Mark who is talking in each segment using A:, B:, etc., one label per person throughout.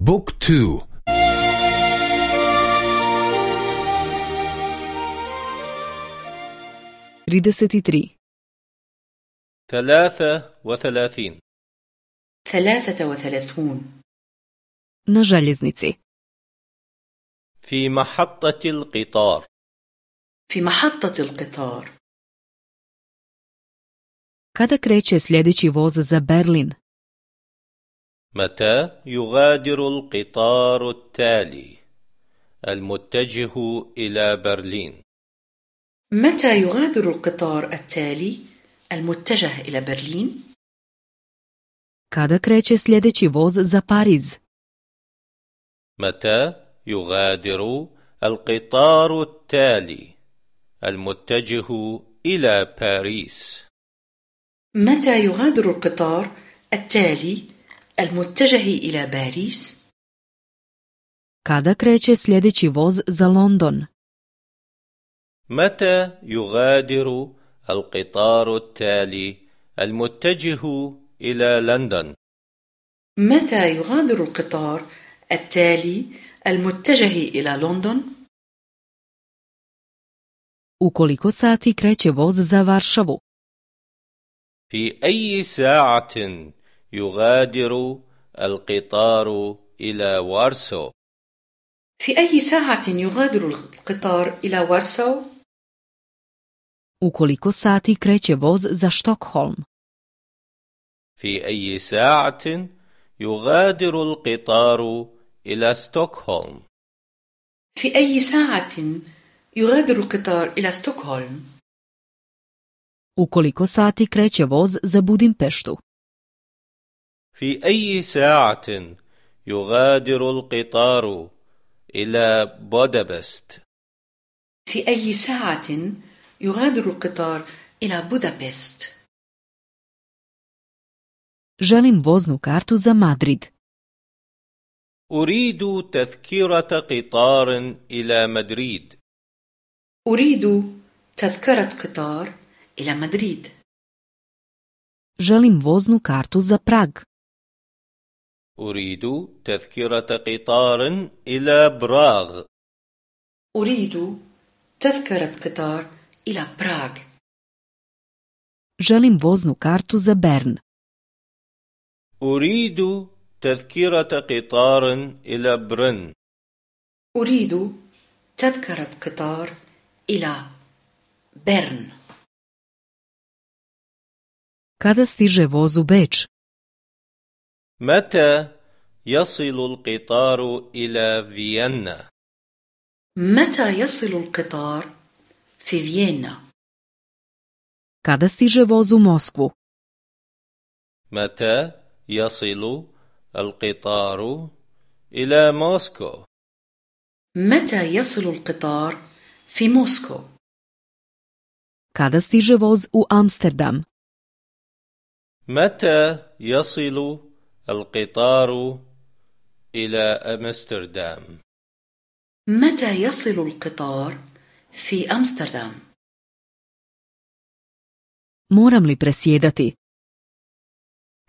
A: بوك تو.
B: trideset tri
C: ثلاثة وثلاثين.
D: ثلاثة وثلاثون.
B: željeznici
C: في محطة القطار.
D: في محطة القطار.
B: Kada kreće sljedeći voz za Berlin?
C: متى يغادر القطار التالي؟ المتجه إلى برلين.
D: متى يغادر القطار التالي؟ المتجه إلى برلين؟
B: kada kreće sljedeći voz za Pariz?
C: متى يغادر القطار التالي؟ المتجه إلى باريس.
D: متى يغادر القطار التالي؟ المتجه إلى باريس؟
B: kada kreće sljedeći voz za London
C: متى يغادر القطار التالي المتجه إلى لندن
D: متى يغادر القطار التالي المتجه إلى لندن؟
B: u koliko sati kreće voz za Varšavu
C: في أي ساعة يغادر القطار إلى وارسو
D: في أي ساعة يغادر القطار إلى وارساو؟
B: u koliko sati kreće voz za Štokholm
C: في أي ساعة يغادر القطار إلى ستوكهولم
D: في أي ساعة يغادر القطار إلى ستوكهولم؟
B: u koliko sati kreće voz za Budimpeštu
C: في أي ساعة يغادر القطار إلى بودابست؟
D: في أي ساعة يغادر القطار إلى بودابست؟
B: želim voznu kartu za Madrid.
C: أريد تذكرة قطار إلى مدريد.
D: أريد تذكرة قطار إلى مدريد.
B: Želim voznu kartu za Prag.
C: أريد تذكرة قطار إلى براغ.
D: أريد تذكرة قطار إلى براغ.
B: Želim voznu kartu za Bern.
C: أريد تذكرة قطار إلى برن.
D: أريد تذكرة قطار إلى بيرن
B: kada stiže voz u Beč?
C: متى يصل القطار إلى فيينا
D: متى يصل القطار في فيينا؟
B: kada stiže voz u Moskvu
C: متى يصل القطار إلى موسكو
D: متى يصل القطار في موسكو؟
B: kada stiže voz u Amsterdam
C: متى يصل القطار إلى أمستردام
D: متى يصل القطار في أمستردام؟
B: moram li presjedati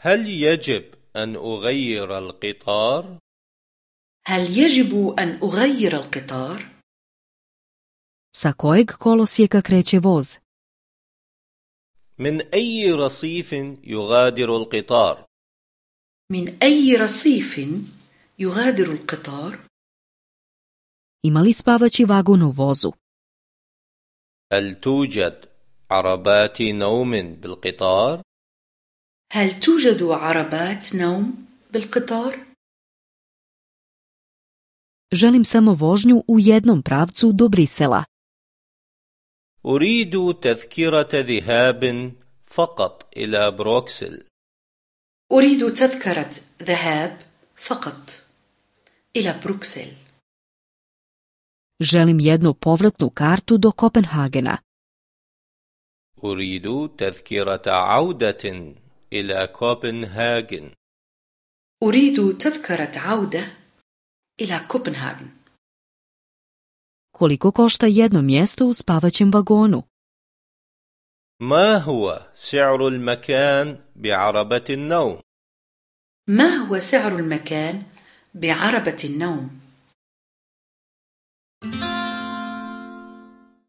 C: هل يجب أن أغير القطار؟
D: هل يجب أن أغير القطار؟
B: sa kojeg kolosijeka kreće voz
C: من أي رصيف يغادر القطار؟
D: من أي رصيف يغادر القطار؟
B: ima li spavaći vagon u vozu
C: هل توجد عربات نوم بالقطار؟
D: هل توجد عربات نوم بالقطار؟
B: želim samo vožnju u jednom pravcu do Brisela
C: أريد تذكرة ذهاب فقط إلى بروكسل
D: أريد تذكرة ذهاب فقط. إلى بروكسل.
B: Želim jednu povratnu kartu do Kopenhagena.
C: أريد تذكرة عودة إلى كوبنهاجن.
D: أريد تذكرة عودة إلى كوبنهاغن
B: koliko košta jedno mjesto u spavaćem vagonu?
C: ما هو سعر المكان بعربة النوم؟
D: ما هو سعر المكان بعربة النوم